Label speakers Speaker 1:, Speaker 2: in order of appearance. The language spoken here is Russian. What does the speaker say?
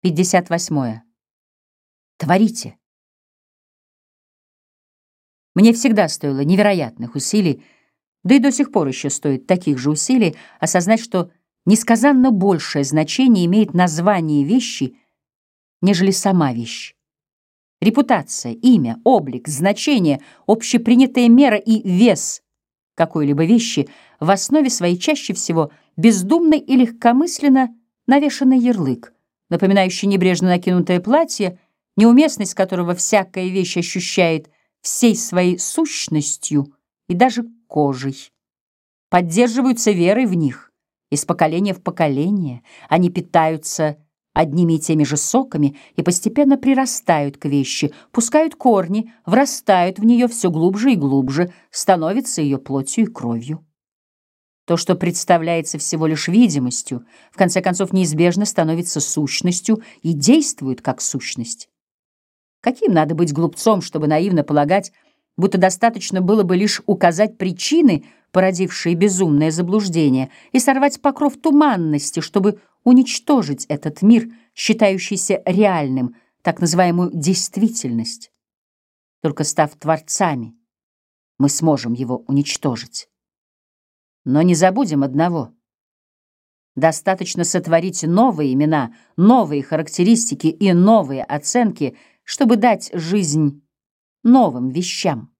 Speaker 1: 58. Творите. Мне всегда стоило невероятных усилий, да и до сих пор еще стоит таких же усилий, осознать, что несказанно большее значение имеет название вещи, нежели сама вещь. Репутация, имя, облик, значение, общепринятая мера и вес какой-либо вещи в основе своей чаще всего бездумно и легкомысленно навешанный ярлык, напоминающий небрежно накинутое платье, неуместность которого всякая вещь ощущает всей своей сущностью и даже кожей. Поддерживаются верой в них из поколения в поколение, они питаются одними и теми же соками и постепенно прирастают к вещи, пускают корни, врастают в нее все глубже и глубже, становятся ее плотью и кровью. То, что представляется всего лишь видимостью, в конце концов неизбежно становится сущностью и действует как сущность. Каким надо быть глупцом, чтобы наивно полагать, будто достаточно было бы лишь указать причины, породившие безумное заблуждение, и сорвать покров туманности, чтобы уничтожить этот мир, считающийся реальным, так называемую действительность. Только став творцами, мы сможем его уничтожить. Но не забудем одного. Достаточно сотворить новые имена, новые характеристики и новые оценки, чтобы дать жизнь новым вещам.